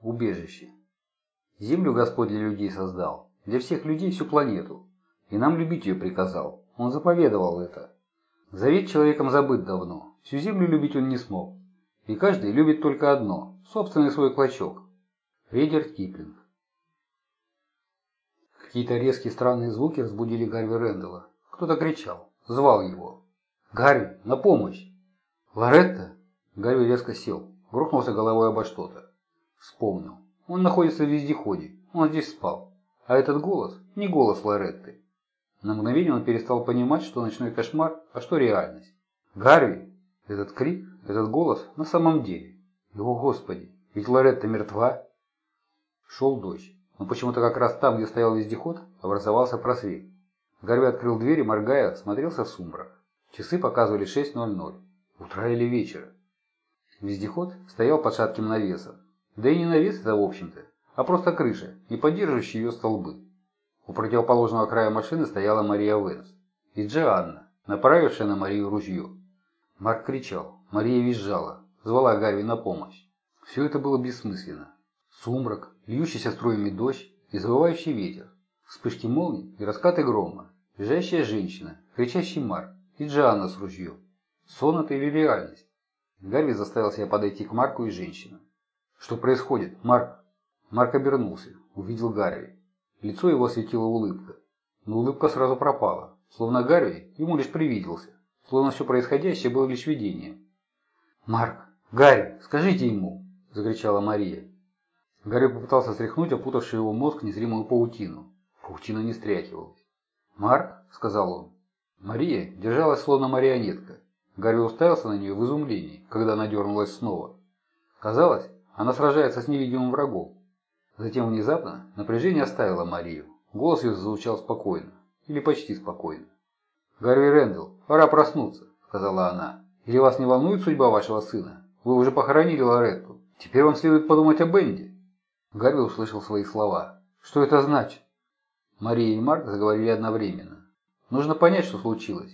Убежище. Землю Господь для людей создал, для всех людей всю планету. И нам любить ее приказал. Он заповедовал это. Завет человеком забыт давно. Всю землю любить он не смог. И каждый любит только одно – собственный свой клочок. Редерт Киплинг. Какие-то резкие странные звуки разбудили Гарви Рэндалла. Кто-то кричал, звал его. «Гарви, на помощь!» «Лоретта?» Гарви резко сел, грохнулся головой обо что-то. Вспомнил. Он находится в вездеходе, он здесь спал. А этот голос – не голос Лоретты. На мгновение он перестал понимать, что ночной кошмар, а что реальность. Гарви! Этот крик, этот голос на самом деле. Его господи, ведь Лоретта мертва. Шел дождь, но почему-то как раз там, где стоял вездеход, образовался просвет. Гарви открыл дверь и, моргая, смотрелся в сумрак. Часы показывали 6.00. Утра или вечера. Вездеход стоял под шатким навесом. Да и не навес это, в общем-то, а просто крыша, не поддерживающая ее столбы. У противоположного края машины стояла Мария Венс и Джоанна, направившая на Марию ружье. Марк кричал, Мария визжала, звала Гарви на помощь. Все это было бессмысленно. Сумрак, льющийся струями дождь и завывающий ветер, вспышки молний и раскаты грома, лежащая женщина, кричащий Марк и Джоанна с ружьем. Сон это или реальность? Гарви заставил себя подойти к Марку и женщинам. «Что происходит, Марк?» Марк обернулся, увидел Гарви. Лицо его осветила улыбка. Но улыбка сразу пропала, словно Гарви ему лишь привиделся, словно все происходящее было лишь видением. «Марк! Гарри! Скажите ему!» – закричала Мария. Гарри попытался стряхнуть опутавший его мозг незримую паутину. Паутина не стряхивалась. «Марк?» – сказал он. Мария держалась словно марионетка. Гарри уставился на нее в изумлении, когда она дернулась снова. Казалось, она сражается с невидимым врагом. Затем внезапно напряжение оставило Марию. Голос ее зазвучал спокойно. Или почти спокойно. «Гарви Рэндалл, пора проснуться», — сказала она. «Или вас не волнует судьба вашего сына? Вы уже похоронили Лоретту. Теперь вам следует подумать о Бенди». Гарви услышал свои слова. «Что это значит?» Мария и Марк заговорили одновременно. Нужно понять, что случилось.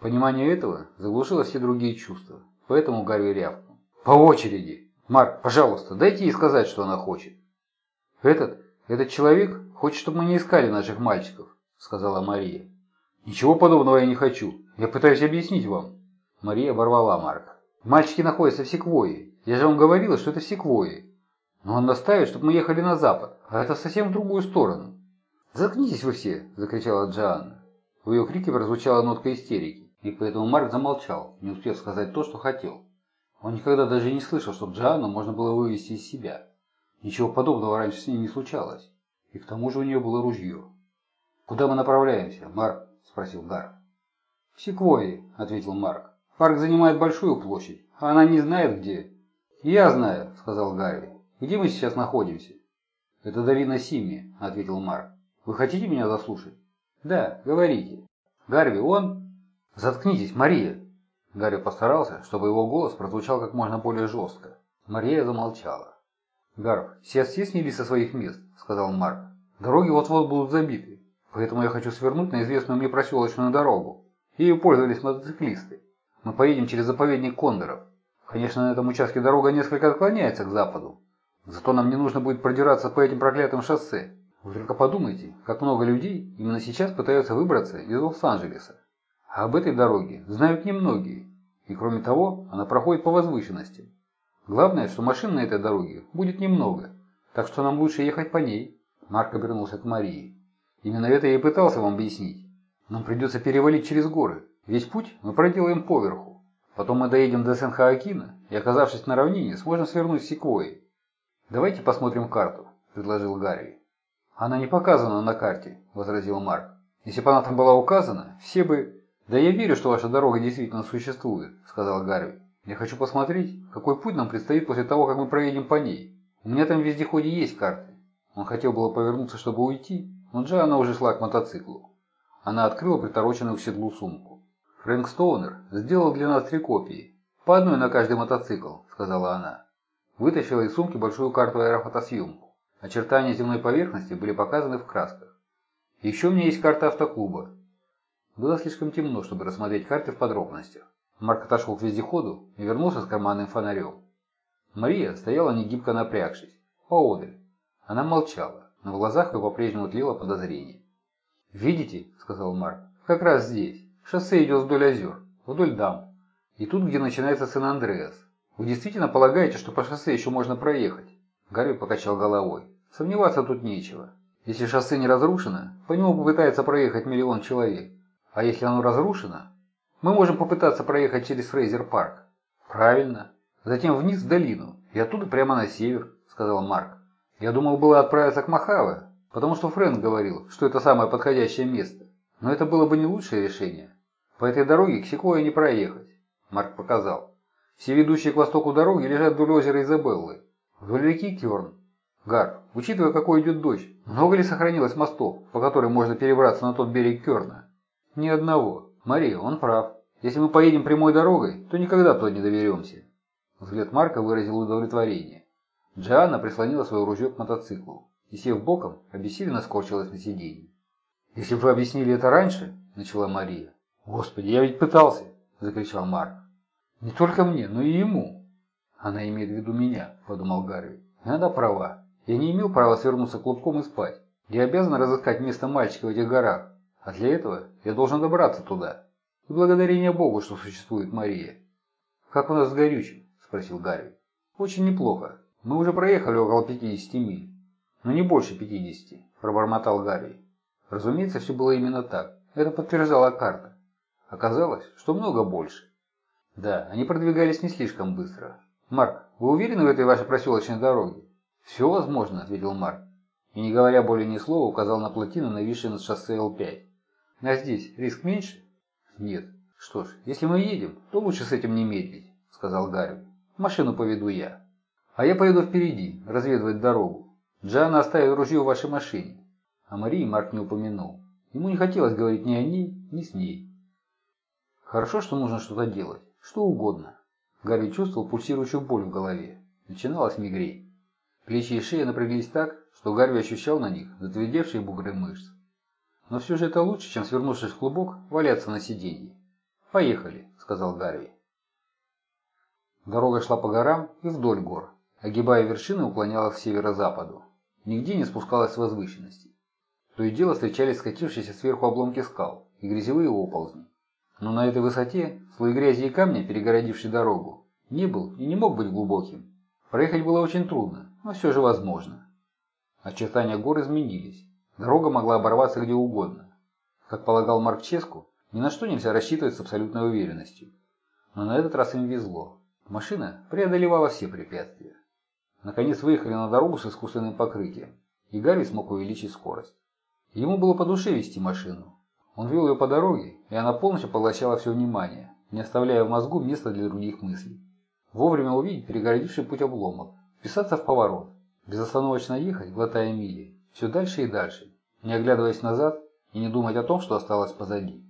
Понимание этого заглушило все другие чувства. Поэтому Гарви рявкнул. «По очереди! Марк, пожалуйста, дайте ей сказать, что она хочет». «Этот, этот человек хочет, чтобы мы не искали наших мальчиков», — сказала Мария. «Ничего подобного я не хочу. Я пытаюсь объяснить вам». Мария оборвала Марка. «Мальчики находятся в Секвое. Я же вам говорила, что это Секвое. Но он настаивает, чтобы мы ехали на запад, а это совсем в другую сторону». «Заткнитесь вы все!» – закричала Джоанна. В ее крике прозвучала нотка истерики, и поэтому Марк замолчал, не успев сказать то, что хотел. Он никогда даже не слышал, чтобы Джоанну можно было вывести из себя. Ничего подобного раньше с ней не случалось. И к тому же у нее было ружье. «Куда мы направляемся, Марк?» – спросил Гар. «В Секвойи», – ответил Марк. «Парк занимает большую площадь, а она не знает где». «Я знаю», – сказал Гарви. «Где мы сейчас находимся?» «Это долина Сими», – ответил Марк. «Вы хотите меня заслушать?» «Да, говорите». «Гарви, он...» «Заткнитесь, Мария!» Гарри постарался, чтобы его голос прозвучал как можно более жестко. Мария замолчала. «Гарф, все снялись со своих мест», — сказал Марк. «Дороги вот-вот будут забиты, поэтому я хочу свернуть на известную мне проселочную дорогу. Ею пользовались мотоциклисты. Мы поедем через заповедник Кондоров. Конечно, на этом участке дорога несколько отклоняется к западу. Зато нам не нужно будет продираться по этим проклятым шоссе. Вы только подумайте, как много людей именно сейчас пытаются выбраться из Лос-Анджелеса. А об этой дороге знают немногие. И кроме того, она проходит по возвышенности. Главное, что машин на этой дороге будет немного, так что нам лучше ехать по ней. Марк обернулся к Марии. Именно это я и пытался вам объяснить. Нам придется перевалить через горы. Весь путь мы проделаем поверху. Потом мы доедем до Сен-Хоакина и, оказавшись на равнине, сможем свернуть с Секвойи. «Давайте посмотрим карту», – предложил Гарри. «Она не показана на карте», – возразил Марк. «Если бы она там была указана, все бы...» «Да я верю, что ваша дорога действительно существует», – сказал Гарви. Я хочу посмотреть, какой путь нам предстоит после того, как мы проедем по ней. У меня там в вездеходе есть карты. Он хотел было повернуться, чтобы уйти, но Джоанна уже шла к мотоциклу. Она открыла притороченную к седлу сумку. «Фрэнк Стоунер сделал для нас три копии. По одной на каждый мотоцикл», — сказала она. Вытащила из сумки большую карту аэрофотосъемку. Очертания земной поверхности были показаны в красках. Еще у меня есть карта автоклуба. Было слишком темно, чтобы рассмотреть карты в подробностях. Марк отошел к вездеходу и вернулся с карманным фонарем. Мария стояла негибко напрягшись. поодаль. Она молчала, но в глазах ее по-прежнему тлело подозрение. «Видите?» – сказал Марк. «Как раз здесь. Шоссе идет вдоль озер, вдоль дам. И тут, где начинается Сан-Андреас. Вы действительно полагаете, что по шоссе еще можно проехать?» Гарри покачал головой. «Сомневаться тут нечего. Если шоссе не разрушено, по нему попытается проехать миллион человек. А если оно разрушено, мы можем попытаться проехать через Фрейзер-парк. Правильно. Затем вниз в долину и оттуда прямо на север, сказал Марк. Я думал было отправиться к Махаве, потому что Фрэнк говорил, что это самое подходящее место. Но это было бы не лучшее решение. По этой дороге к Секвойе не проехать. Марк показал. Все ведущие к востоку дороги лежат вдоль озера Изабеллы. Вдоль реки Керн. Гар, учитывая, какой идет дождь, много ли сохранилось мостов, по которым можно перебраться на тот берег Керна? Ни одного. Мария, он прав. Если мы поедем прямой дорогой, то никогда туда не доберемся. Взгляд Марка выразил удовлетворение. Джоанна прислонила свое ружье к мотоциклу и, сев боком, обессиленно скорчилась на сиденье. «Если бы вы объяснили это раньше», – начала Мария. «Господи, я ведь пытался!» – закричал Марк. «Не только мне, но и ему». «Она имеет в виду меня», – подумал Гарри. «И она права. Я не имел права свернуться клубком и спать. Я обязан разыскать место мальчика в этих горах. А для этого я должен добраться туда. И благодарение Богу, что существует Мария. «Как у нас с горючим?» – спросил Гарри. «Очень неплохо. Мы уже проехали около 50 миль. Но не больше 50, пробормотал Гарри. Разумеется, все было именно так. Это подтверждала карта. Оказалось, что много больше. Да, они продвигались не слишком быстро. «Марк, вы уверены в этой вашей проселочной дороге?» «Все возможно», – ответил Марк. И, не говоря более ни слова, указал на плотину, нависшую над шоссе Л-5. А здесь риск меньше? Нет. Что ж, если мы едем, то лучше с этим не медлить, сказал Гарри. Машину поведу я. А я поеду впереди, разведывать дорогу. Джана оставит ружье в вашей машине. А Марии Марк не упомянул. Ему не хотелось говорить ни о ней, ни с ней. Хорошо, что нужно что-то делать. Что угодно. Гарри чувствовал пульсирующую боль в голове. Начиналась мигрень. Плечи и шея напряглись так, что Гарри ощущал на них затвердевшие бугры мышц. Но все же это лучше, чем, свернувшись в клубок, валяться на сиденье. «Поехали», — сказал Гарви. Дорога шла по горам и вдоль гор, огибая вершины, уклонялась к северо-западу. Нигде не спускалась с возвышенности. То и дело встречались скатившиеся сверху обломки скал и грязевые оползни. Но на этой высоте слой грязи и камня, перегородивший дорогу, не был и не мог быть глубоким. Проехать было очень трудно, но все же возможно. Очертания гор изменились. Дорога могла оборваться где угодно. Как полагал Марк Ческу, ни на что нельзя рассчитывать с абсолютной уверенностью. Но на этот раз им везло. Машина преодолевала все препятствия. Наконец выехали на дорогу с искусственным покрытием, и Гарри смог увеличить скорость. Ему было по душе вести машину. Он вел ее по дороге, и она полностью поглощала все внимание, не оставляя в мозгу места для других мыслей. Вовремя увидеть перегородивший путь обломок, вписаться в поворот, безостановочно ехать, глотая мили, все дальше и дальше, не оглядываясь назад и не думать о том, что осталось позади.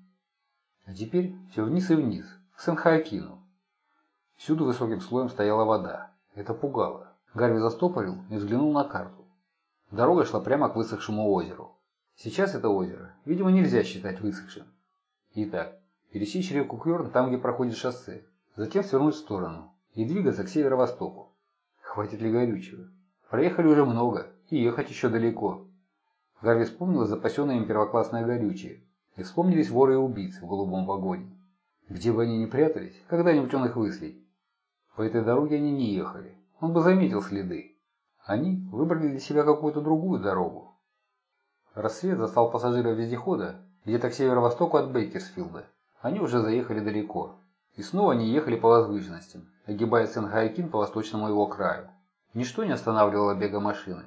А теперь все вниз и вниз, к Сен-Хаакину. Всюду высоким слоем стояла вода. Это пугало. Гарви застопорил и взглянул на карту. Дорога шла прямо к высохшему озеру. Сейчас это озеро, видимо, нельзя считать высохшим. Итак, пересечь реку Кьорн там, где проходит шоссе, затем свернуть в сторону и двигаться к северо-востоку. Хватит ли горючего? Проехали уже много, и ехать еще далеко. Гарви вспомнил запасенное им первоклассное горючее. И вспомнились воры и убийцы в голубом вагоне. Где бы они ни прятались, когда-нибудь он их выследит. По этой дороге они не ехали. Он бы заметил следы. Они выбрали для себя какую-то другую дорогу. Рассвет застал пассажиров вездехода где-то к северо-востоку от Бейкерсфилда. Они уже заехали далеко. И снова они ехали по возвышенностям, огибая Сен-Хайкин по восточному его краю. Ничто не останавливало бега машины.